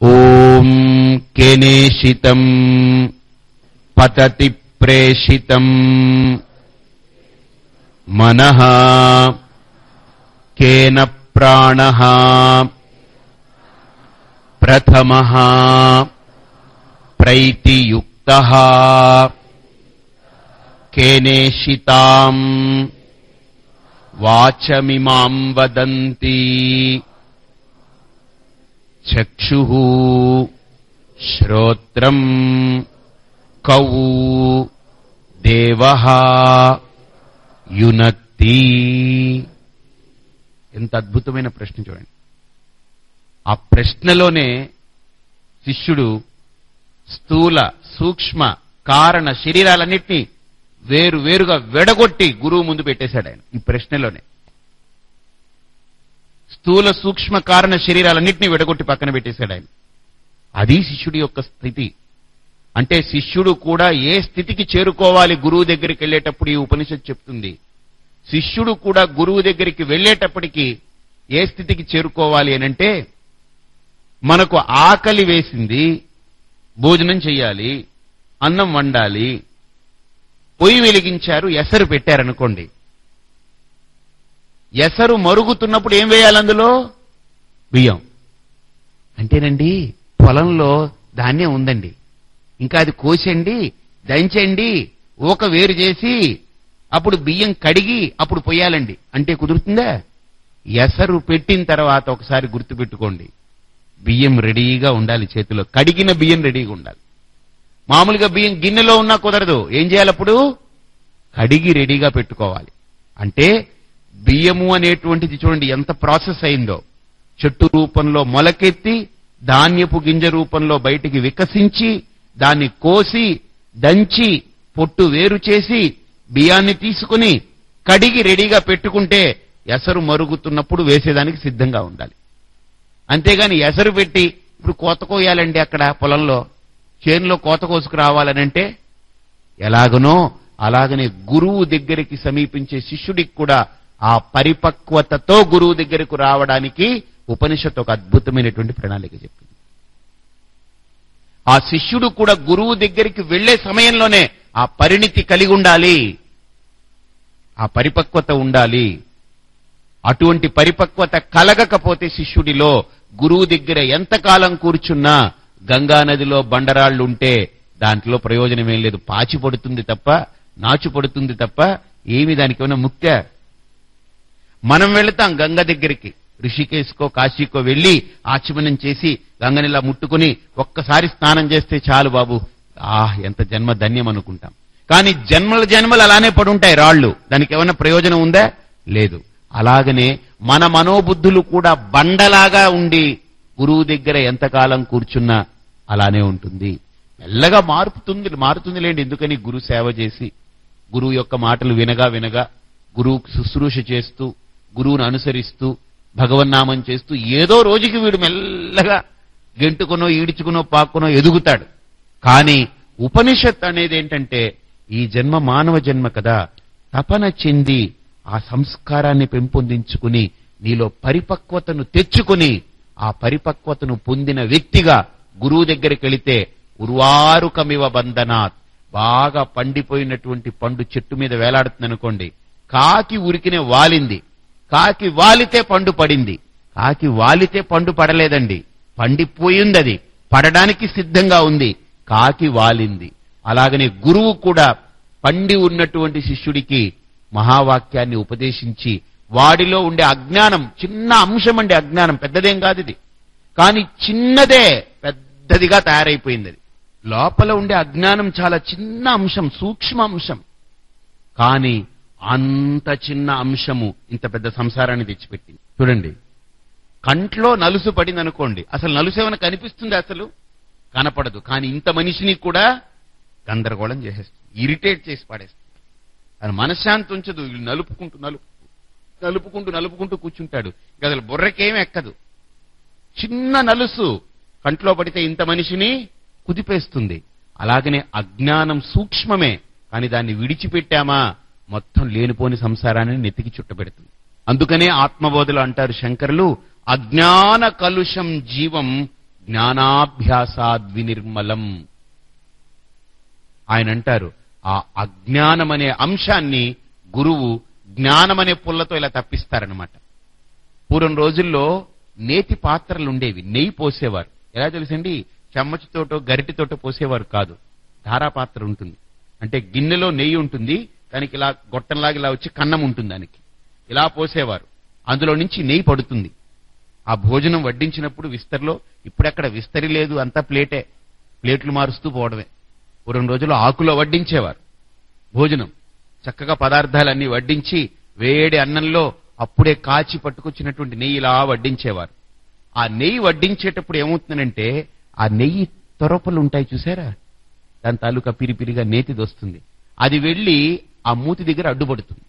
ఓం కేనేషితం పతతి ప్రేషితం మనః కేన ప్రాణ ప్రథమ ప్రైతియుక్త కేనేషితాం వాచమిమాం వదంతి చక్షు శ్రోత్రం కౌ దేవ యునత్తి ఎంత అద్భుతమైన ప్రశ్న చూడండి. ఆ ప్రశ్నలోనే శిష్యుడు స్థూల సూక్ష్మ కారణ శరీరాలన్నింటినీ వేరు వేరుగా వెడగొట్టి గురువు ముందు పెట్టేశాడు ఆయన ఈ ప్రశ్నలోనే. స్థూల సూక్ష్మ కారణ శరీరాలన్నింటినీ విడగొట్టి పక్కన పెట్టేశాడు ఆయన. అది శిష్యుడి యొక్క స్థితి. అంటే శిష్యుడు కూడా ఏ స్థితికి చేరుకోవాలి గురువు దగ్గరికి వెళ్ళేటప్పుడు ఈ ఉపనిషత్ చెప్తుంది. శిష్యుడు కూడా గురువు దగ్గరికి వెళ్ళేటప్పటికి ఏ స్థితికి చేరుకోవాలి అనంటే మనకు ఆకలి వేసింది భోజనం చేయాలి అన్నం వండాలి పొయ్యి వెలిగించారు ఎసరు పెట్టారనుకోండి. ఎసరు మరుగుతున్నప్పుడు ఏం వేయాలి అందులో? బియ్యం. అంటేనండి పొలంలో ధాన్యం ఉందండి. ఇంకా అది కోసండి దంచండి ఊక వేరు చేసి అప్పుడు బియ్యం కడిగి అప్పుడు పొయ్యాలండి. అంటే కుదురుతుందా? ఎసరు పెట్టిన తర్వాత ఒకసారి గుర్తుపెట్టుకోండి. బియ్యం రెడీగా ఉండాలి చేతిలో. కడిగిన బియ్యం రెడీగా ఉండాలి. మామూలుగా బియ్యం గిన్నెలో ఉన్నా కుదరదు. ఏం చేయాలప్పుడు కడిగి రెడీగా పెట్టుకోవాలి. అంటే బియ్యము అనేటువంటిది చూడండి ఎంత ప్రాసెస్ అయిందో. చెట్టు రూపంలో మొలకెత్తి ధాన్యపు గింజ రూపంలో బయటికి వికసించి దాన్ని కోసి దంచి పొట్టు వేరు చేసి బియ్యాన్ని తీసుకుని కడిగి రెడీగా పెట్టుకుంటే ఎసరు మరుగుతున్నప్పుడు వేసేదానికి సిద్ధంగా ఉండాలి. అంతేగాని ఎసరు పెట్టి ఇప్పుడు కోత కోయాలండి అక్కడ పొలంలో. చేనులో కోత కోసుకు రావాలనంటే ఎలాగనో అలాగనే గురువు దగ్గరికి సమీపించే శిష్యుడికి కూడా ఆ పరిపక్వతతో గురువు దగ్గరకు రావడానికి ఉపనిషత్తు ఒక అద్భుతమైనటువంటి ప్రణాళిక చెప్పింది. ఆ శిష్యుడు కూడా గురువు దగ్గరికి వెళ్ళే సమయంలోనే ఆ పరిణితి కలిగి ఉండాలి. ఆ పరిపక్వత ఉండాలి. అటువంటి పరిపక్వత కలగకపోతే శిష్యుడిలో గురువు దగ్గర ఎంతకాలం కూర్చున్నా గంగా నదిలో బండరాళ్ళుంటే దాంట్లో ప్రయోజనమేం లేదు. పాచి పడుతుంది తప్ప నాచు పడుతుంది తప్ప ఏమి దానికేమైనా ముఖ్య. మనం వెళతాం గంగ దగ్గరికి. ఋషికేశ్కో కాశీకో వెళ్ళి ఆచమనం చేసి గంగనిలా ముట్టుకుని ఒక్కసారి స్నానం చేస్తే చాలు బాబు. ఆహ్ ఎంత జన్మ ధన్యం అనుకుంటాం. కానీ జన్మల జన్మలు అలానే పడుంటాయి రాళ్ళు దానికి ఏమైనా ప్రయోజనం ఉందా? లేదు. అలాగనే మన మనోబుద్ధులు కూడా బండలాగా ఉండి గురువు దగ్గర ఎంతకాలం కూర్చున్నా అలానే ఉంటుంది. మెల్లగా మారుతుంది మారుతుంది లేండి ఎందుకని గురు సేవ చేసి గురువు యొక్క మాటలు వినగా వినగా గురువు శుశ్రూష చేస్తూ గురువును అనుసరిస్తూ భగవన్నామం చేస్తూ ఏదో రోజుకి వీడు మెల్లగా గెంటుకునో ఈడ్చుకునో పాక్కునో ఎదుగుతాడు. కానీ ఉపనిషత్ అనేది ఏంటంటే ఈ జన్మ మానవ జన్మ కదా. తపన చెంది ఆ సంస్కారాన్ని పెంపొందించుకుని నీలో పరిపక్వతను తెచ్చుకుని ఆ పరిపక్వతను పొందిన వ్యక్తిగా గురువు దగ్గరికి వెళితే ఉర్వారుకమివ బంధనాత్. బాగా పండిపోయినటువంటి పండు చెట్టు మీద వేలాడుతుంది అనుకోండి కాకి ఉరికినే వాలింది. కాకి వాలితే పండు పడింది. కాకి వాలితే పండు పడలేదండి. పండిపోయింది అది పడడానికి సిద్ధంగా ఉంది. కాకి వాలింది. అలాగనే గురువు కూడా పండి ఉన్నటువంటి శిష్యుడికి మహావాక్యాన్ని ఉపదేశించి వాడిలో ఉండే అజ్ఞానం చిన్న అంశం అండి అజ్ఞానం పెద్దదేం కాదు ఇది. కానీ చిన్నదే పెద్దదిగా తయారైపోయింది అది. లోపల ఉండే అజ్ఞానం చాలా చిన్న అంశం సూక్ష్మ అంశం. కానీ అంత చిన్న అంశము ఇంత పెద్ద సంసారాన్ని తెచ్చిపెట్టింది. చూడండి కంట్లో నలుసు పడింది అనుకోండి అసలు నలుసు ఏమైనా కనిపిస్తుంది అసలు? కనపడదు. కానీ ఇంత మనిషిని కూడా గందరగోళం చేసేస్తుంది. ఇరిటేట్ చేసి పడేస్తుంది. అది మనశ్శాంతి ఉంచదు. నలుపుకుంటూ నలుపు నలుపుకుంటూ నలుపుకుంటూ కూర్చుంటాడు. ఇక అసలు బుర్రకేం ఎక్కదు. చిన్న నలుసు కంట్లో పడితే ఇంత మనిషిని కుదిపేస్తుంది. అలాగనే అజ్ఞానం సూక్ష్మమే కానీ దాన్ని విడిచిపెట్టామా మొత్తం లేనిపోని సంసారాన్ని నెత్తికి చుట్టబెడుతుంది. అందుకనే ఆత్మబోధలు అంటారు శంకరులు అజ్ఞాన కలుషం జీవం జ్ఞానాభ్యాసాద్వినిర్మలం. ఆయన అంటారు ఆ అజ్ఞానమనే అంశాన్ని గురువు జ్ఞానమనే పుల్లతో ఇలా తప్పిస్తారనమాట పూర్వం రోజుల్లో నేతి పాత్రలు ఉండేవి నెయ్యి పోసేవారు. ఎలా తెలుసండి? చెమ్మచితోటో గరిటితోటో పోసేవారు కాదు. ధారాపాత్ర ఉంటుంది అంటే గిన్నెలో నెయ్యి ఉంటుంది. దానికి ఇలా గొట్టంలాగా ఇలా వచ్చి కన్నం ఉంటుంది దానికి. ఇలా పోసేవారు. అందులో నుంచి నెయ్యి పడుతుంది. ఆ భోజనం వడ్డించినప్పుడు విస్తరిలో ఇప్పుడెక్కడ విస్తరి లేదు. అంతా ప్లేటే. ప్లేట్లు మారుస్తూ పోవడమే. రెండు రోజులు ఆకులో వడ్డించేవారు. భోజనం. చక్కగా పదార్థాలన్నీ వడ్డించి వేడి అన్నంలో అప్పుడే కాచి పట్టుకొచ్చినటువంటి నెయ్యి ఇలా వడ్డించేవారు. ఆ నెయ్యి వడ్డించేటప్పుడు ఏమవుతుందంటే ఆ నెయ్యి తొరపలు ఉంటాయి చూసారా? దాని తాలూకా పిరిపిరిగా నేతిది వస్తుంది అది వెళ్ళి ఆ మూతి దగ్గర అడ్డుపడుతుంది.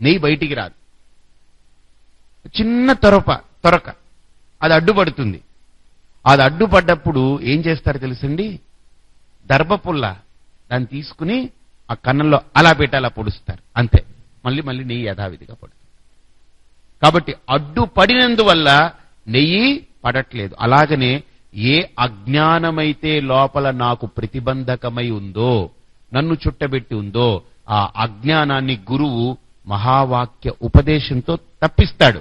నెయ్యి బయటికి రాదు. చిన్న తొరప తొరక. అది అడ్డుపడుతుంది. అది అడ్డుపడ్డప్పుడు ఏం చేస్తారు తెలుసండి? దర్భపుల్ల దాన్ని తీసుకుని ఆ కన్నంలో అలా పెట్టి అలా పొడుస్తారు. అంతే. మళ్ళీ మళ్ళీ నెయ్యి యథావిధిగా పడుతుంది. కాబట్టి అడ్డు పడినందువల్ల నెయ్యి పడట్లేదు. అలాగనే ఏ అజ్ఞానమైతే లోపల నాకు ప్రతిబంధకమై ఉందో నన్ను చుట్టబెట్టి ఉందో ఆ అజ్ఞానాన్ని గురువు మహావాక్య ఉపదేశంతో తప్పిస్తాడు.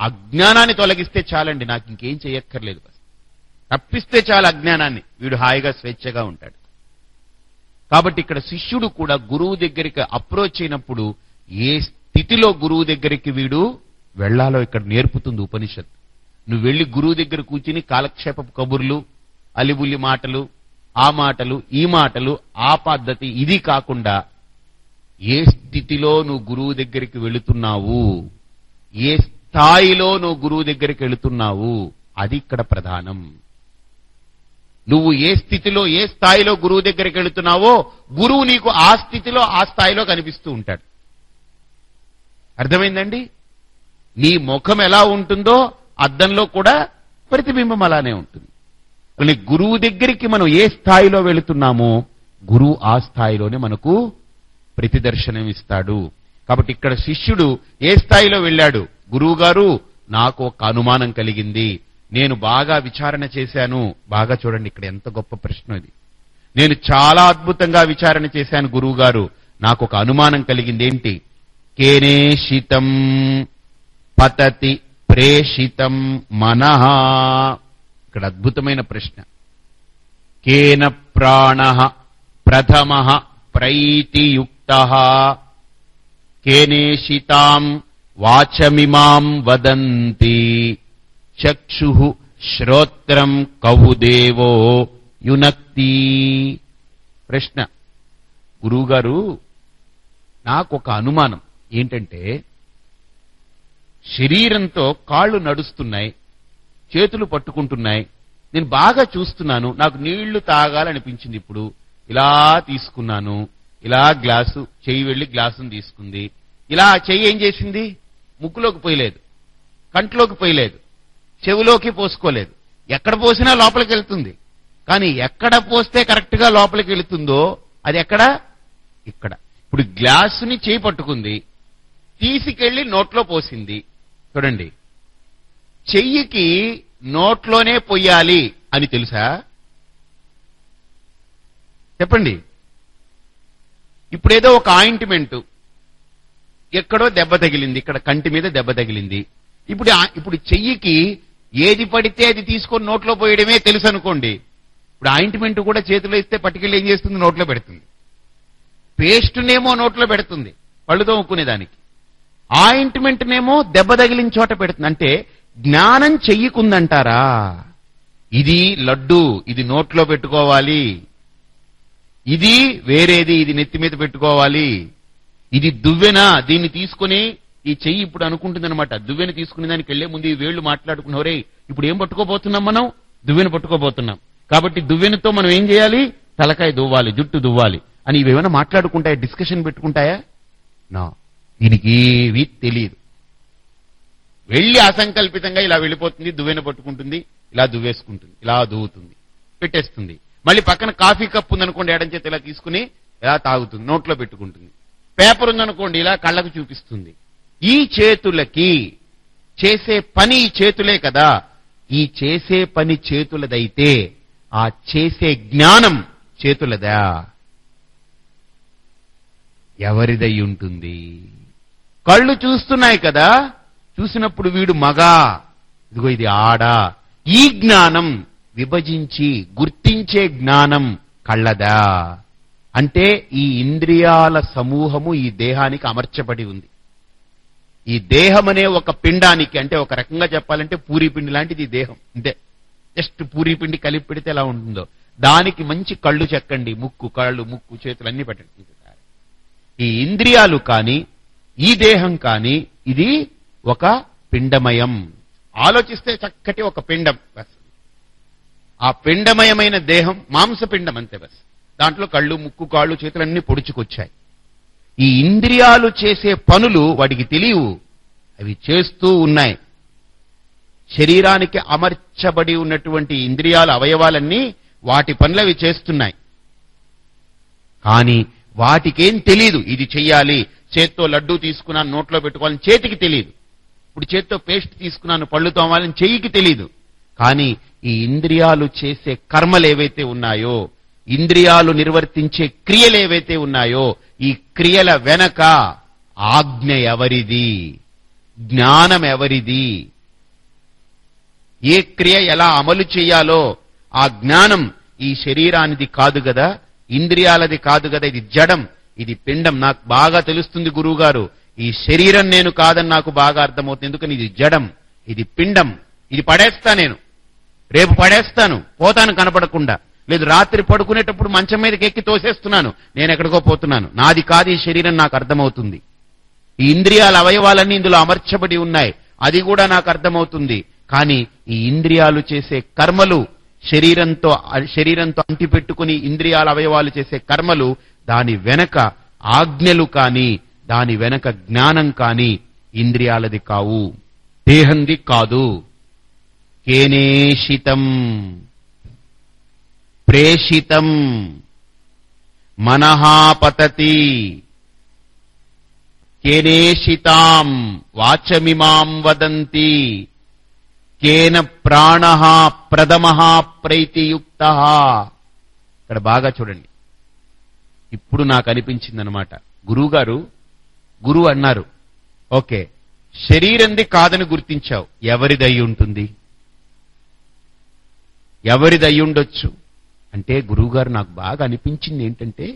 అజ్ఞానాన్ని తొలగిస్తే చాలండి నాకు ఇంకేం చేయక్కర్లేదు తప్పిస్తే చాలు అజ్ఞానాన్ని. వీడు హాయిగా స్వేచ్ఛగా ఉంటాడు. కాబట్టి ఇక్కడ శిష్యుడు కూడా గురువు దగ్గరికి అప్రోచ్ అయినప్పుడు ఏ స్థితిలో గురువు దగ్గరికి వీడు వెళ్ళాలో ఇక్కడ నేర్పుతుంది ఉపనిషత్. నువ్వు వెళ్ళి గురువు దగ్గర కూర్చుని కాలక్షేప కబుర్లు అలిబులి మాటలు ఆ మాటలు ఈ మాటలు ఆ పద్ధతి ఇది కాకుండా ఏ స్థితిలో నువ్వు గురువు దగ్గరికి వెళుతున్నావు ఏ స్థాయిలో నువ్వు గురువు దగ్గరికి వెళుతున్నావు అది ఇక్కడ ప్రధానం. నువ్వు ఏ స్థితిలో ఏ స్థాయిలో గురువు దగ్గరికి వెళుతున్నావో గురువు నీకు ఆ స్థితిలో ఆ స్థాయిలో కనిపిస్తూ ఉంటాడు. అర్థమైందండి? నీ ముఖం ఎలా ఉంటుందో అద్దంలో కూడా ప్రతిబింబం అలానే ఉంటుంది. కానీ గురువు దగ్గరికి మనం ఏ స్థాయిలో వెళుతున్నామో గురువు ఆ స్థాయిలోనే మనకు ప్రతిదర్శనం ఇస్తాడు. కాబట్టి ఇక్కడ శిష్యుడు ఏ స్థాయిలో వెళ్ళాడు? గురువు గారు నాకు ఒక అనుమానం కలిగింది. నేను బాగా విచారణ చేశాను. బాగా చూడండి ఇక్కడ ఎంత గొప్ప ప్రశ్న ఇది. నేను చాలా అద్భుతంగా విచారణ చేశాను గురువు గారు నాకు ఒక అనుమానం కలిగింది ఏంటి? కేనేషితం పతతి ప్రేషితం మనహ ఇక్కడ అద్భుతమైన ప్రశ్న. కేన ప్రాణ ప్రథమ ప్రైతియుక్త. కేనేషితాం వాచమిమాం వదంతి. చక్షు శ్రోత్రం కవుదేవో యునక్తి. ప్రశ్న. గురువుగారు నాకు ఒక అనుమానం. ఏంటంటే శరీరంతో కాళ్ళు నడుస్తున్నాయి చేతులు పట్టుకుంటున్నాయి. నేను బాగా చూస్తున్నాను నాకు నీళ్ళు తాగాలనిపించింది ఇప్పుడు. ఇలా తీసుకున్నాను ఇలా గ్లాసు చెయ్యి వెళ్ళి గ్లాసును తీసుకుంది. ఇలా చెయ్యి ఏం చేసింది? ముక్కులోకి పోయలేదు కంట్లోకి పోయలేదు చెవిలోకి పోసుకోలేదు. ఎక్కడ పోసినా లోపలికి వెళ్తుంది. కానీ ఎక్కడ పోస్తే కరెక్ట్గా లోపలికి వెళుతుందో అది ఎక్కడ? ఇక్కడ. ఇప్పుడు గ్లాసుని చేయి పట్టుకుంది తీసుకెళ్ళి నోట్లో పోసింది. చూడండి. చెయ్యికి నోట్లోనే పొయ్యాలి అని తెలుసా? చెప్పండి. ఇప్పుడేదో ఒక ఆయింట్మెంట్. ఎక్కడో దెబ్బ తగిలింది ఇక్కడ కంటి మీద దెబ్బ తగిలింది. ఇప్పుడు ఇప్పుడు చెయ్యికి ఏది పడితే అది తీసుకొని నోట్లో పోయడమే తెలుసు అనుకోండి ఇప్పుడు ఆయింట్మెంట్ కూడా చేతిలో ఇస్తే పట్టుకెళ్ళి ఏం చేస్తుంది? నోట్లో పెడుతుంది. పేస్ట్నేమో నోట్లో పెడుతుంది. పళ్ళు తోముకునేదానికి. ఆయింట్మెంట్నేమో దెబ్బ తగిలిన చోట పెడుతుంది. అంటే జ్ఞానం చెయ్యకుందంటారా? ఇది లడ్డు ఇది నోట్లో పెట్టుకోవాలి. ఇది వేరేది ఇది నెత్తి మీద పెట్టుకోవాలి. ఇది దువ్వెన దీన్ని తీసుకుని ఈ చెయ్యి ఇప్పుడు అనుకుంటుందన్నమాట. దువ్వెన తీసుకునే దానికి వెళ్ళే ముందు ఈ వేళ్ళు మాట్లాడుకున్నవరే ఇప్పుడు ఏం పట్టుకోబోతున్నాం మనం? దువ్వెన పట్టుకోబోతున్నాం. కాబట్టి దువ్వెనతో మనం ఏం చేయాలి? తలకాయ దువ్వాలి జుట్టు దువ్వాలి. అని ఇవేమైనా మాట్లాడుకుంటాయా? డిస్కషన్ పెట్టుకుంటాయా? నా. దీనికి ఏవి తెలియదు వెళ్ళి అసంకల్పితంగా ఇలా వెళ్ళిపోతుంది దువ్వెన పట్టుకుంటుంది ఇలా దువ్వేసుకుంటుంది ఇలా దువ్వుతుంది పెట్టేస్తుంది. మళ్ళీ పక్కన కాఫీ కప్ ఉందనుకోండి ఎడం చేతి ఇలా తీసుకుని ఇలా తాగుతుంది నోట్లో పెట్టుకుంటుంది. పేపర్ ఉందనుకోండి ఇలా కళ్ళకు చూపిస్తుంది. ఈ చేతులకి చేసే పని ఈ చేతులే కదా. ఈ చేసే పని చేతులదైతే ఆ చేసే జ్ఞానం చేతులదా? ఎవరిదై ఉంటుంది? కళ్ళు చూస్తున్నాయి కదా చూసినప్పుడు వీడు మగా. ఇదిగో ఇది ఆడా. ఈ జ్ఞానం విభజించి గుర్తించే జ్ఞానం కళ్ళదా. అంటే ఈ ఇంద్రియాల సమూహము ఈ దేహానికి అమర్చబడి ఉంది. ఈ దేహం అనే ఒక పిండానికి అంటే ఒక రకంగా చెప్పాలంటే పూరిపిండి లాంటిది ఈ దేహం. అంతే. జస్ట్ పూరిపిండి కలిపి పెడితే ఎలా ఉంటుందో. దానికి మంచి కళ్ళు చెక్కండి. ముక్కు కళ్ళు ముక్కు చేతులు అన్ని పెట్టండి. ఈ ఇంద్రియాలు కానీ ఈ దేహం కానీ ఇది ఒక పిండమయం. ఆలోచిస్తే చక్కటి ఒక పిండం బస్. ఆ పిండమయమైన దేహం మాంసపిండం అంతే బస్. దాంట్లో కళ్ళు ముక్కు కాళ్ళు చేతులన్నీ పొడుచుకొచ్చాయి. ఈ ఇంద్రియాలు చేసే పనులు వాడికి తెలియవు. అవి చేస్తూ ఉన్నాయి. శరీరానికి అమర్చబడి ఉన్నటువంటి ఇంద్రియాల అవయవాలన్నీ వాటి పనులు అవి చేస్తున్నాయి. కానీ వాటికేం తెలియదు ఇది చెయ్యాలి చేత్తో లడ్డూ తీసుకున్నాను నోట్లో పెట్టుకోవాలని చేతికి తెలియదు ఇప్పుడు చేత్తో పేస్ట్ తీసుకున్నాను పళ్ళు తోమాలని చెయ్యికి తెలియదు కానీ ఈ ఇంద్రియాలు చేసే కర్మలు ఏవైతే ఉన్నాయో ఇంద్రియాలు నిర్వర్తించే క్రియలు ఏవైతే ఉన్నాయో ఈ క్రియల వెనక ఆజ్ఞ ఎవరిది? జ్ఞానం ఎవరిది? ఏ క్రియ ఎలా అమలు చేయాలో ఆ జ్ఞానం ఈ శరీరానిది కాదు కదా ఇంద్రియాలది కాదు కదా ఇది జడం. ఇది పిండం. నాకు బాగా తెలుస్తుంది గురువుగారు ఈ శరీరం నేను కాదని నాకు బాగా అర్థమవుతుంది. ఎందుకని? ఇది జడం ఇది పిండం. ఇది పడేస్తా నేను. రేపు పడేస్తాను. పోతాను కనపడకుండా. లేదు రాత్రి పడుకునేటప్పుడు మంచం మీదకి ఎక్కి తోసేస్తున్నాను. నేను ఎక్కడికో పోతున్నాను. నాది కాదు ఈ శరీరం నాకు అర్థమవుతుంది. ఈ ఇంద్రియాల అవయవాలన్నీ ఇందులో అమర్చబడి ఉన్నాయి. అది కూడా నాకు అర్థమవుతుంది. కానీ ఈ ఇంద్రియాలు చేసే కర్మలు శరీరంతో శరీరంతో అంటిపెట్టుకుని ఇంద్రియాల అవయవాలు చేసే కర్మలు దాని వెనక ఆజ్ఞలు కాని దాని వెనక జ్ఞానం కాని ఇంద్రియాలది కావు. దేహంది కాదు. కేనేషితం ప్రేషితం. మనహాపతతి కేనేషితాం వాచమిమాం వదంతి. కేన ప్రాణ ప్రథమ ప్రైతియుక్త. ఇక్కడ బాగా చూడండి. ఇప్పుడు నాకు అనిపించిందనమాట గురువుగారు గురువు అన్నారు ఓకే శరీరంది కాదని గుర్తించావు ఎవరిదై ఉంటుంది? ఎవరిదై ఉండొచ్చు? అంటే గురువుగారు నాకు బాగా అనిపించింది ఏంటంటే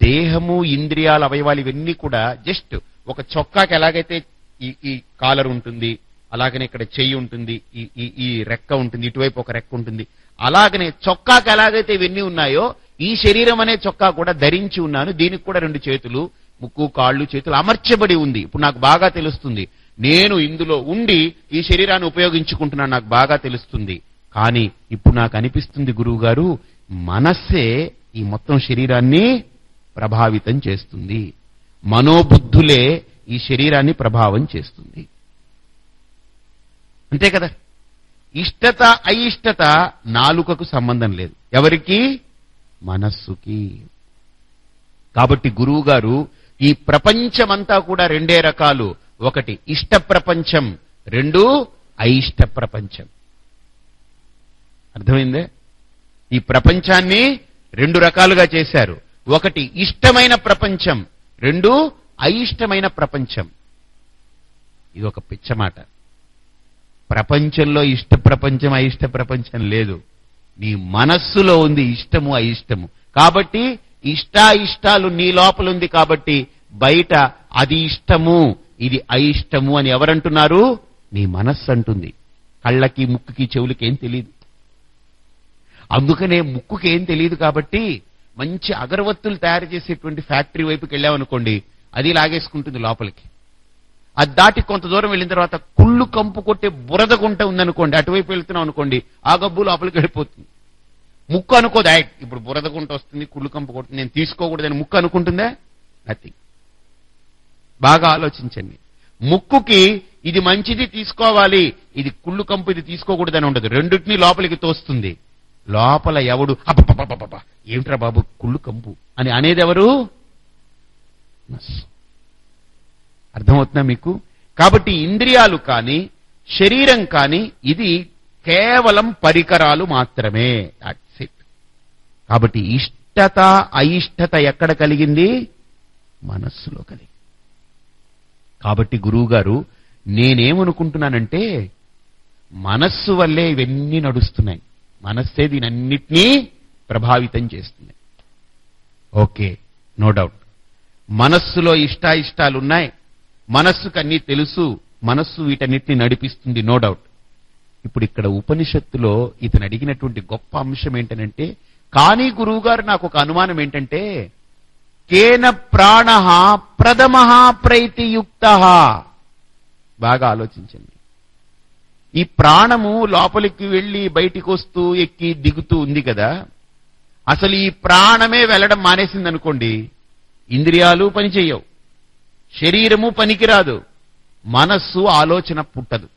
దేహము ఇంద్రియాల అవయవాలు ఇవన్నీ కూడా జస్ట్ ఒక చొక్కాకి ఎలాగైతే ఈ ఈ కాలర్ ఉంటుంది అలాగనే ఇక్కడ చెయ్యి ఉంటుంది ఈ ఈ ఈ రెక్క ఉంటుంది ఇటువైపు ఒక రెక్క ఉంటుంది అలాగనే చొక్కాకి ఎలాగైతే ఇవన్నీ ఉన్నాయో ఈ శరీరం అనే చొక్కా కూడా ధరించి ఉన్నాను. దీనికి కూడా రెండు చేతులు ముక్కు కాళ్ళు చేతులు అమర్చబడి ఉంది. ఇప్పుడు నాకు బాగా తెలుస్తుంది. నేను ఇందులో ఉండి ఈ శరీరాన్ని ఉపయోగించుకుంటున్నాను. నాకు బాగా తెలుస్తుంది. కానీ ఇప్పుడు నాకు అనిపిస్తుంది గురువు గారు మనస్సే ఈ మొత్తం శరీరాన్ని ప్రభావితం చేస్తుంది. మనోబుద్ధులే ఈ శరీరాన్ని ప్రభావం చేస్తుంది. అంతే కదా? ఇష్టత అయిష్టత నాలుకకు సంబంధం లేదు. ఎవరికి? మనస్సుకి. కాబట్టి గురువు గారు ఈ ప్రపంచమంతా కూడా రెండే రకాలు. ఒకటి ఇష్ట ప్రపంచం రెండు అయిష్ట ప్రపంచం. అర్థమైందే? ఈ ప్రపంచాన్ని రెండు రకాలుగా చేశారు. ఒకటి ఇష్టమైన ప్రపంచం రెండు అయిష్టమైన ప్రపంచం. ఇది ఒక పిచ్చమాట. ప్రపంచంలో ఇష్ట ప్రపంచం అయిష్ట ప్రపంచం లేదు. నీ మనస్సులో ఉంది ఇష్టము అయిష్టము. కాబట్టి ఇష్టాయిష్టాలు నీ లోపల ఉంది కాబట్టి బయట అది ఇష్టము ఇది అయిష్టము అని ఎవరంటున్నారు? నీ మనస్సు అంటుంది కళ్ళకి ముక్కుకి చెవులకి ఏం తెలియదు అందుకనే ముక్కుకి ఏం తెలియదు కాబట్టి మంచి అగరవత్తులు తయారు చేసేటువంటి ఫ్యాక్టరీ వైపుకి వెళ్ళామనుకోండి అది లాగేసుకుంటుంది లోపలికి. అది దాటి కొంత దూరం వెళ్ళిన తర్వాత కుళ్ళు కంపు కొట్టే బురద గుంట ఉందనుకోండి అటువైపు వెళ్తున్నాం అనుకోండి ఆ గబ్బు లోపలికి వెళ్ళిపోతుంది. ముక్కు అనుకోదు ఇప్పుడు బురద గుంట వస్తుంది కుళ్ళు కంపు కొడుతుంది నేను తీసుకోకూడదని ముక్కు అనుకుంటుందా? నథింగ్ బాగా ఆలోచించండి. ముక్కుకి ఇది మంచిది తీసుకోవాలి ఇది కుళ్ళు కంపు ఇది తీసుకోకూడదని ఉండదు. రెండింటినీ లోపలికి తోస్తుంది. లోపల ఎవడు అబ్బా ఏమిట్రా బాబు కుళ్ళు కంపు అని అనేది ఎవరు? మనస్సు అర్థమవుతుందా మీకు? కాబట్టి ఇంద్రియాలు కానీ శరీరం కానీ ఇది కేవలం పరికరాలు మాత్రమే. దాట్స్ ఇట్ కాబట్టి ఇష్టత అయిష్టత ఎక్కడ కలిగింది? మనస్సులో కలిగింది. కాబట్టి గురువు గారు నేనేమనుకుంటున్నానంటే మనస్సు వల్లే ఇవన్నీ నడుస్తున్నాయి. మనస్సే దీనన్నిటినీ ప్రభావితం చేస్తుంది ఓకే నో డౌట్. మనస్సులో ఇష్టాయిష్టాలున్నాయి. మనస్సుకన్నీ తెలుసు మనస్సు వీటన్నిటిని నడిపిస్తుంది నో డౌట్ ఇప్పుడు ఇక్కడ ఉపనిషత్తులో ఇతను అడిగినటువంటి గొప్ప అంశం ఏంటనంటే కానీ గురువుగారు నాకు ఒక అనుమానం ఏంటంటే కేన ప్రాణ ప్రథమ ప్రైతియుక్త. బాగా ఆలోచించండి. ఈ ప్రాణము లోపలికి వెళ్ళి బయటికి వస్తూ ఎక్కి దిగుతూ ఉంది కదా. అసలు ఈ ప్రాణమే వెళ్ళడం మానేసింది అనుకోండి ఇంద్రియాలు పనిచేయవు. శరీరము పనికిరాదు. మనస్సు ఆలోచన పుట్టదు.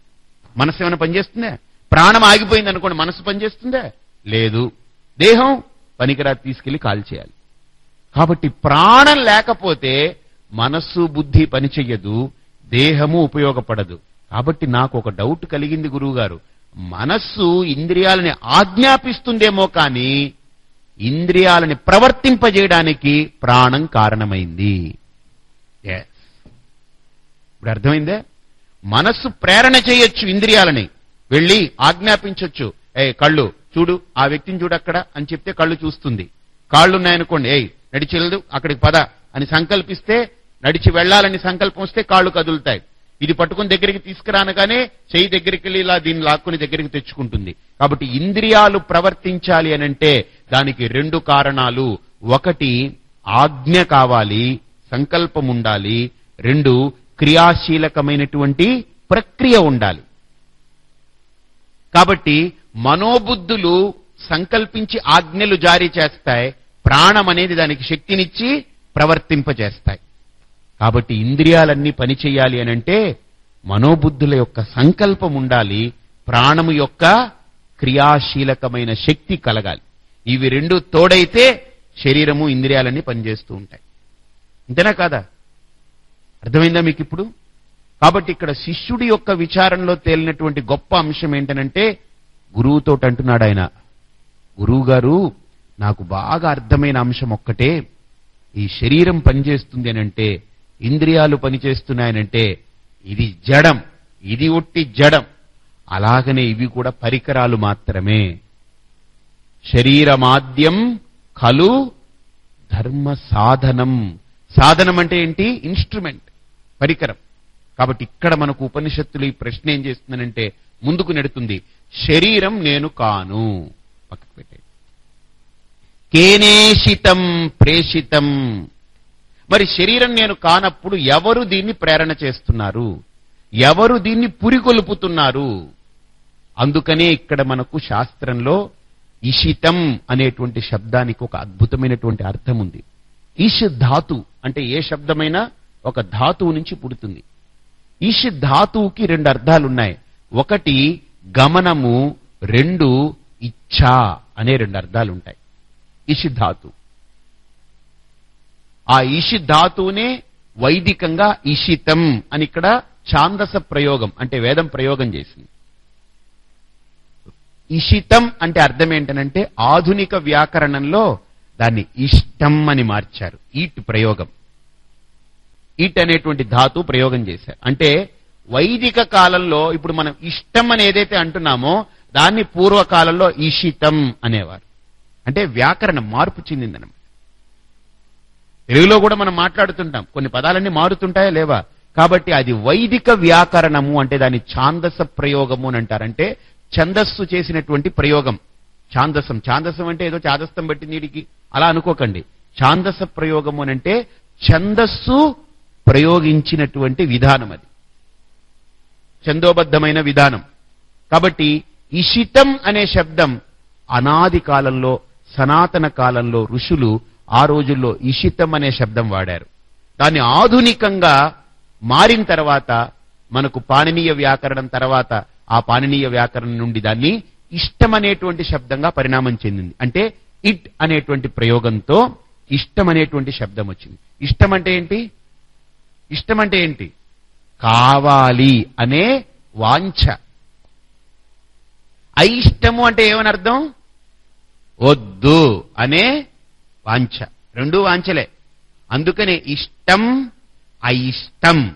మనస్సు ఏమైనా పనిచేస్తుందే? ప్రాణం ఆగిపోయింది అనుకోండి మనస్సు పనిచేస్తుందే? లేదు. దేహం పనికిరాదు తీసుకెళ్ళి కాల్ చేయాలి. కాబట్టి ప్రాణం లేకపోతే మనస్సు బుద్ధి పనిచెయ్యదు దేహము ఉపయోగపడదు. కాబట్టి నాకు ఒక డౌట్ కలిగింది గురువుగారు. మనస్సు ఇంద్రియాలని ఆజ్ఞాపిస్తుందేమో కానీ ఇంద్రియాలని ప్రవర్తింపజేయడానికి ప్రాణం కారణమైంది. ఎస్ ఇప్పుడు అర్థమైందే? మనస్సు ప్రేరణ చేయొచ్చు ఇంద్రియాలని. వెళ్ళి ఆజ్ఞాపించొచ్చు. ఏ కళ్ళు చూడు ఆ వ్యక్తిని చూడు అక్కడ అని చెప్తే కళ్ళు చూస్తుంది. కాళ్ళున్నాయనుకోండి ఏయ్ నడిచి వెళ్ళదు అక్కడికి పద అని సంకల్పిస్తే నడిచి వెళ్ళాలని సంకల్పం వస్తే కాళ్ళు కదులుతాయి. ఇది పట్టుకుని దగ్గరికి తీసుకురానగానే చేయి దగ్గరికి వెళ్ళి ఇలా దీన్ని లాక్కుని దగ్గరికి తెచ్చుకుంటుంది. కాబట్టి ఇంద్రియాలు ప్రవర్తించాలి అనంటే దానికి రెండు కారణాలు. ఒకటి ఆజ్ఞ కావాలి సంకల్పం ఉండాలి. రెండు క్రియాశీలకమైనటువంటి ప్రక్రియ ఉండాలి. కాబట్టి మనోబుద్ధులు సంకల్పించి ఆజ్ఞలు జారీ చేస్తాయి ప్రాణం అనేది దానికి శక్తినిచ్చి ప్రవర్తింపజేస్తాయి. కాబట్టి ఇంద్రియాలన్నీ పనిచేయాలి అనంటే మనోబుద్ధుల యొక్క సంకల్పం ఉండాలి ప్రాణము యొక్క క్రియాశీలకమైన శక్తి కలగాలి. ఇవి రెండు తోడైతే శరీరము ఇంద్రియాలన్నీ పనిచేస్తూ ఉంటాయి. అంతేనా కాదా? అర్థమైందా మీకు ఇప్పుడు కాబట్టి ఇక్కడ శిష్యుడి యొక్క విచారంలో తేలినటువంటి గొప్ప అంశం ఏంటనంటే గురువుతో అంటున్నాడు ఆయన. గురువు గారు నాకు బాగా అర్థమైన అంశం ఒక్కటే. ఈ శరీరం పనిచేస్తుంది అనంటే ఇంద్రియాలు పనిచేస్తున్నాయనంటే ఇది జడం ఇది ఒట్టి జడం. అలాగనే ఇవి కూడా పరికరాలు మాత్రమే. శరీరమాద్యం ఖలు ధర్మ సాధనం సాధనం అంటే ఏంటి? ఇన్స్ట్రుమెంట్ పరికరం. కాబట్టి ఇక్కడ మనకు ఉపనిషత్తులు ఈ ప్రశ్న ఏం చేస్తుందనంటే ముందుకు నెడుతుంది శరీరం నేను కాను. పక్కకు పెట్టేది కేనేషితం ప్రేషితం. మరి శరీరం నేను కానప్పుడు ఎవరు దీన్ని ప్రేరణ చేస్తున్నారు? ఎవరు దీన్ని పురికొల్పుతున్నారు? అందుకనే ఇక్కడ మనకు శాస్త్రంలో ఇషితం అనేటువంటి శబ్దానికి ఒక అద్భుతమైనటువంటి అర్థం ఉంది ఈష్ ధాతు అంటే ఏ శబ్దమైనా ఒక ధాతువు నుంచి పుడుతుంది. ఈష్ ధాతువుకి రెండు అర్థాలున్నాయి. ఒకటి గమనము రెండు ఇచ్ఛా అనే రెండు అర్థాలు ఉంటాయి ఇషి ధాతు ఆ ఇషి ధాతువునే వైదికంగా ఇషితం అని ఇక్కడ ఛాందస ప్రయోగం అంటే వేదం ప్రయోగం చేసింది. ఇషితం అంటే అర్థం ఏంటనంటే ఆధునిక వ్యాకరణంలో దాన్ని ఇష్టం అని మార్చారు. ఈట్ ప్రయోగం. ఈట్ అనేటువంటి ధాతు ప్రయోగం చేశారు. అంటే వైదిక కాలంలో ఇప్పుడు మనం ఇష్టం అని ఏదైతే అంటున్నామో దాన్ని పూర్వకాలంలో ఈషితం అనేవారు. అంటే వ్యాకరణ మార్పు చెందిందనమాట. తెలుగులో కూడా మనం మాట్లాడుతుంటాం. కొన్ని పదాలన్నీ మారుతుంటాయా లేవా? కాబట్టి అది వైదిక వ్యాకరణము అంటే దాని ఛాందస ప్రయోగము అని అంటారంటే ఛందస్సు చేసినటువంటి ప్రయోగం. ఛాందసం. ఛాందసం అంటే ఏదో ఛాదస్తం పట్టింది వీడికి అలా అనుకోకండి. ఛాందస ప్రయోగము అంటే ఛందస్సు ప్రయోగించినటువంటి విధానం అది. ఛందోబద్ధమైన విధానం. కాబట్టి ఇషితం అనే శబ్దం అనాది కాలంలో సనాతన కాలంలో ఋషులు ఆ రోజుల్లో ఇషితం అనే శబ్దం వాడారు. దాన్ని ఆధునికంగా మారిన తర్వాత మనకు పాణనీయ వ్యాకరణం తర్వాత ఆ పాణనీయ వ్యాకరణం నుండి దాన్ని ఇష్టం అనేటువంటి శబ్దంగా పరిణామం చెందింది. అంటే ఇట్ అనేటువంటి ప్రయోగంతో ఇష్టం అనేటువంటి శబ్దం వచ్చింది ఇష్టం అంటే ఏంటి? ఇష్టం అంటే ఏంటి? కావాలి అనే వాంఛ. అయిష్టము అంటే ఏమని అర్థం వద్దు అనే వాంఛ. రెండు వాంఛలే. అందుకనే ఇష్టం అయిష్టం.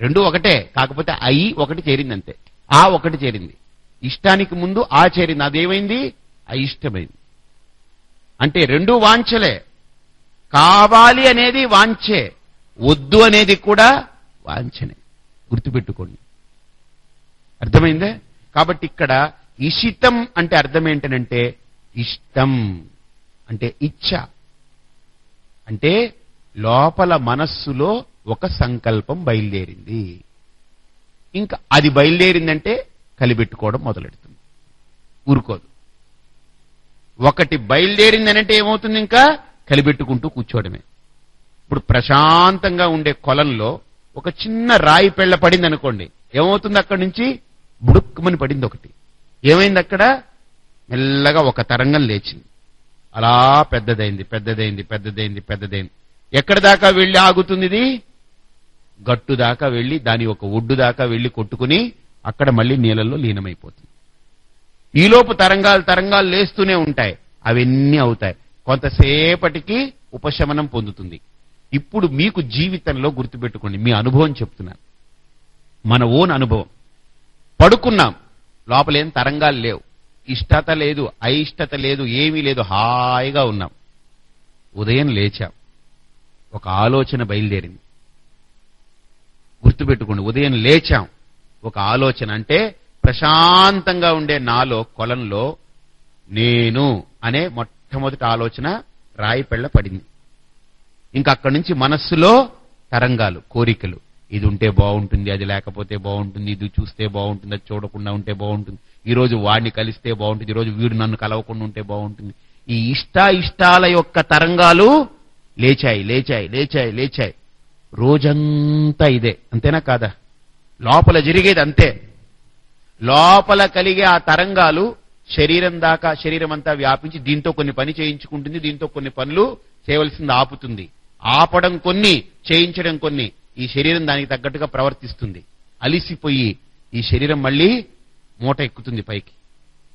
రెండు ఒకటే కాకపోతే ఐ ఒకటి చేరింది అంతే ఆ ఒకటి చేరింది. ఇష్టానికి ముందు ఆ చేరింది. అదేమైంది? అయిష్టమైంది. అంటే రెండు వాంఛలే. కావాలి అనేది వాంఛే. వద్దు అనేది కూడా వాంఛనే. గుర్తుపెట్టుకోండి. అర్థమైందే? కాబట్టి ఇక్కడ ఇషితం అంటే అర్థం ఏంటనంటే ఇష్టం అంటే ఇచ్ఛ అంటే లోపల మనస్సులో ఒక సంకల్పం బయలుదేరింది. ఇంకా అది బయలుదేరిందంటే కలిపెట్టుకోవడం మొదలెడుతుంది. ఊరుకోదు. ఒకటి బయలుదేరిందనంటే ఏమవుతుంది ఇంకా కలిపెట్టుకుంటూ కూర్చోవడమే. ఇప్పుడు ప్రశాంతంగా ఉండే కొలంలో ఒక చిన్న రాయి పెళ్ళ పడింది అనుకోండి ఏమవుతుంది అక్కడి నుంచి? బుడుక్కుమని పడింది ఒకటి. ఏమైంది అక్కడ? మెల్లగా ఒక తరంగం లేచింది. అలా పెద్దదైంది పెద్దదైంది పెద్దదైంది పెద్దదైంది. ఎక్కడ దాకా వెళ్ళి ఆగుతుంది ఇది? గట్టు దాకా వెళ్ళి దాని ఒక ఒడ్డు దాకా వెళ్ళి కొట్టుకుని అక్కడ మళ్ళీ నీళ్ళల్లో లీనమైపోతుంది. ఈలోపు తరంగాలు తరంగాలు లేస్తూనే ఉంటాయి. అవన్నీ అవుతాయి. కొంతసేపటికి ఉపశమనం పొందుతుంది. ఇప్పుడు మీకు జీవితంలో గుర్తుపెట్టుకోండి. మీ అనుభవం చెప్తున్నాను మన ఓన్ అనుభవం. పడుకున్నాం. లోపలేం తరంగాలు లేవు. ఇష్టత లేదు అయిష్టత లేదు ఏమీ లేదు. హాయిగా ఉన్నాం. ఉదయం లేచాం. ఒక ఆలోచన బయలుదేరింది. గుర్తుపెట్టుకోండి. ఉదయం లేచాం. ఒక ఆలోచన అంటే ప్రశాంతంగా ఉండే నాలో కొలంలో నేను అనే మొట్టమొదటి ఆలోచన రాయి పెళ్ళ పడింది. ఇంకా అక్కడి నుంచి మనస్సులో తరంగాలు కోరికలు. ఇది ఉంటే బాగుంటుంది అది లేకపోతే బాగుంటుంది ఇది చూస్తే బాగుంటుంది అది చూడకుండా ఉంటే బాగుంటుంది. ఈ రోజు వాడిని కలిస్తే బాగుంటుంది ఈ రోజు వీడు నన్ను కలవకుండా ఉంటే బాగుంటుంది. ఈ ఇష్ట ఇష్టాల యొక్క తరంగాలు లేచాయి లేచాయి లేచాయి లేచాయి. రోజంతా ఇదే. అంతేనా కాదా? లోపల జరిగేది అంతే. లోపల కలిగే ఆ తరంగాలు శరీరం దాకా శరీరం అంతా వ్యాపించి దీంతో కొన్ని పని చేయించుకుంటుంది దీంతో కొన్ని పనులు చేయవలసింది ఆపుతుంది. ఆపడం కొన్ని చేయించడం కొన్ని. ఈ శరీరం దానికి తగ్గట్టుగా ప్రవర్తిస్తుంది. అలిసిపోయి ఈ శరీరం మళ్ళీ మూట ఎక్కుతుంది పైకి.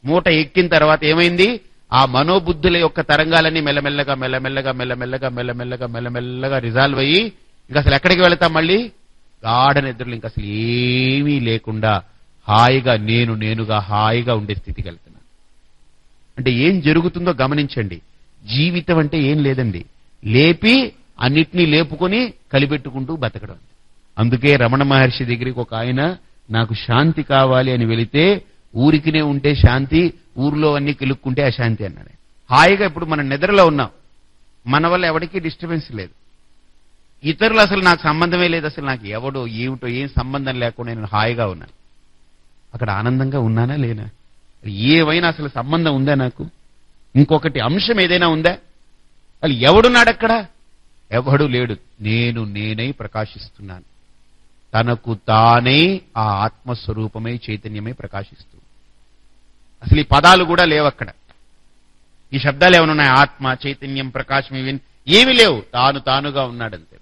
మూట ఎక్కిన తర్వాత ఏమైంది? ఆ మనోబుద్ధుల యొక్క తరంగాలన్నీ మెల్లమెల్లగా మెల్లమెల్లగా మెల్లమెల్లగా మెల్లమెల్లగా మెల్లమెల్లగా రిజాల్వ్ అయ్యి ఇంకా అసలు ఎక్కడికి వెళతాం మళ్ళీ? గాఢ నిద్రలు ఇంకా అసలు ఏమీ లేకుండా హాయిగా నేను నేనుగా హాయిగా ఉండే స్థితి వెళ్తున్నా అంటే ఏం జరుగుతుందో గమనించండి. జీవితం అంటే ఏం లేదండి. లేపి అన్నిటినీ లేపుకొని కలిపెట్టుకుంటూ బతకడం. అందుకే రమణ మహర్షి దగ్గరికి ఒక ఆయన నాకు శాంతి కావాలి అని వెళితే ఊరికినే ఉంటే శాంతి ఊర్లో అన్ని కిలుక్కుంటే అశాంతి అన్నాడు. హాయిగా ఇప్పుడు మనం నిద్రలో ఉన్నాం. మన వల్ల ఎవరికీ డిస్టర్బెన్స్ లేదు. ఇతరులు అసలు నాకు సంబంధమే లేదు. అసలు నాకు ఎవడో ఏమిటో ఏం సంబంధం లేకుండా నేను హాయిగా ఉన్నాను. అక్కడ ఆనందంగా ఉన్నానా లేనా? ఏవైనా అసలు సంబంధం ఉందా నాకు? ఇంకొకటి అంశం ఏదైనా ఉందా? అసలు ఎవడున్నాడు అక్కడ? ఎవడు లేడు. నేను నేనై ప్రకాశిస్తున్నాను. తనకు తానే ఆ ఆత్మస్వరూపమై చైతన్యమై ప్రకాశిస్తూ. అసలు ఈ పదాలు కూడా లేవు అక్కడ ఈ శబ్దాలు ఏమనున్నాయి ఆత్మ చైతన్యం ప్రకాశం ఇవి ఏమి లేవు. తాను తానుగా ఉన్నాడంతే.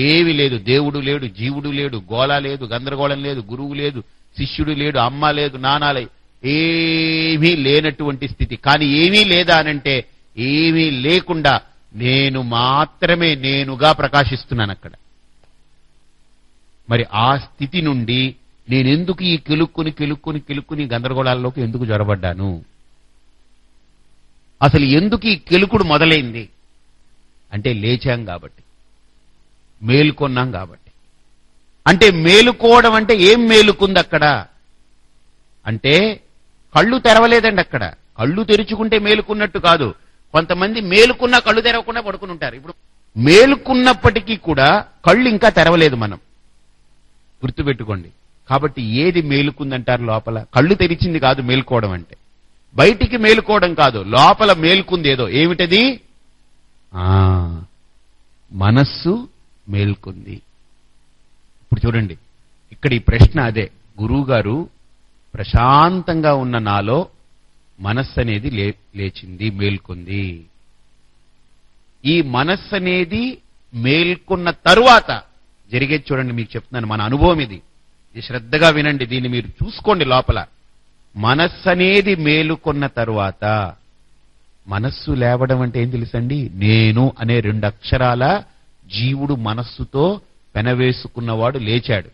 ఏవి లేదు. దేవుడు లేడు జీవుడు లేడు గోళ లేదు గందరగోళం లేదు గురువు లేదు శిష్యుడు లేడు అమ్మ లేదు నానాలే ఏమీ లేనటువంటి స్థితి. కానీ ఏమీ లేదా అనంటే ఏమీ లేకుండా నేను మాత్రమే నేనుగా ప్రకాశిస్తున్నాను అక్కడ. మరి ఆ స్థితి నుండి నేనెందుకు ఈ కెలుక్కుని కెలుక్కుని కెలుక్కుని గందరగోళాల్లోకి ఎందుకు జ్వరబడ్డాను అసలు ఎందుకు ఈ కెలుకుడు మొదలైంది? అంటే లేచాం కాబట్టి మేలుకొన్నాం కాబట్టి. అంటే మేలుకోవడం అంటే ఏం మేలుకుంది అక్కడ? అంటే కళ్ళు తెరవలేదండి అక్కడ. కళ్ళు తెరుచుకుంటే మేలుకున్నట్టు కాదు. కొంతమంది మేలుకున్న కళ్ళు తెరవకుండా పడుకుని ఉంటారు. ఇప్పుడు మేలుకున్నప్పటికీ కూడా కళ్ళు ఇంకా తెరవలేదు మనం. గుర్తుపెట్టుకోండి. కాబట్టి ఏది మేలుకుందంటారు లోపల? కళ్ళు తెరిచింది కాదు మేలుకోవడం అంటే. బయటికి మేలుకోవడం కాదు. లోపల మేలుకుంది ఏదో. ఏమిటది? మనస్సు మేల్కుంది. ఇప్పుడు చూడండి. ఇక్కడ ఈ ప్రశ్న అదే. గురువు గారు ప్రశాంతంగా ఉన్న నాలో మనస్సు అనేది లేచింది మేల్కొంది. ఈ మనస్సు అనేది మేల్కొన్న తరువాత జరిగేది చూడండి మీకు చెప్తున్నాను మన అనుభవం ఇది. ఇది శ్రద్ధగా వినండి దీన్ని మీరు చూసుకోండి లోపల. మనస్సు అనేది మేలుకొన్న తరువాత మనస్సు లేవడం అంటే ఏం తెలుసండి? నేను అనే రెండు అక్షరాల జీవుడు మనస్సుతో పెనవేసుకున్నవాడు లేచాడు.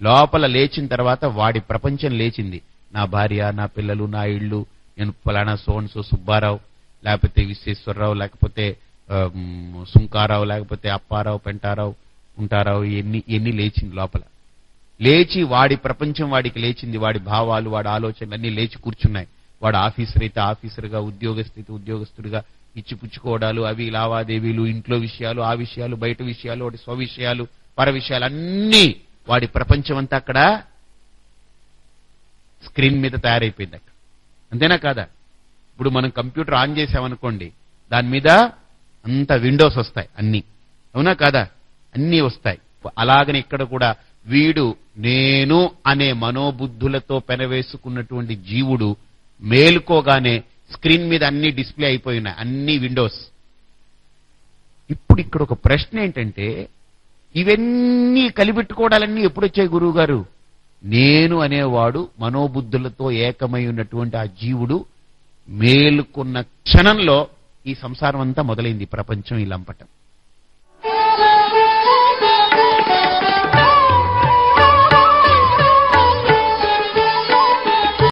లోపల లేచిన తర్వాత వాడి ప్రపంచం లేచింది. నా భార్య నా పిల్లలు నా ఇళ్ళు నేను ఫలానా సోన్సో సుబ్బారావు లేకపోతే విశ్వేశ్వరరావు లేకపోతే సుంకారావు లేకపోతే అప్పారావు పెంటారావు ఉంటారావు ఎన్ని ఎన్ని లేచింది లోపల. లేచి వాడి ప్రపంచం వాడికి లేచింది. వాడి భావాలు వాడి ఆలోచనలు అన్ని లేచి కూర్చున్నాయి. వాడు ఆఫీసర్ అయితే ఆఫీసర్గా ఉద్యోగస్థితి ఉద్యోగస్తుడిగా ఇచ్చిపుచ్చుకోవడాలు అవి లావాదేవీలు ఇంట్లో విషయాలు ఆ విషయాలు బయట విషయాలు వాటి స్వవిషయాలు పర విషయాలు అన్నీ వాడి ప్రపంచం అంతా అక్కడ స్క్రీన్ మీద తయారైపోయింది అక్కడ. అంతేనా కాదా? ఇప్పుడు మనం కంప్యూటర్ ఆన్ చేసామనుకోండి దాని మీద అంత విండోస్ వస్తాయి అన్నీ. అవునా కాదా? అన్నీ వస్తాయి. అలాగని ఇక్కడ కూడా వీడు నేను అనే మనోబుద్ధులతో పెనవేసుకున్నటువంటి జీవుడు మేలుకోగానే స్క్రీన్ మీద అన్ని డిస్ప్లే అయిపోయినాయి అన్ని విండోస్. ఇప్పుడు ఇక్కడ ఒక ప్రశ్న ఏంటంటే ఇవన్నీ కలిపెట్టుకోవడాలన్నీ ఎప్పుడొచ్చాయి గురువు గారు నేను అనేవాడు మనోబుద్ధులతో ఏకమై ఉన్నటువంటి ఆ జీవుడు మేలుకున్న క్షణంలో ఈ సంసారం అంతా మొదలైంది ప్రపంచం ఈ లంపటం.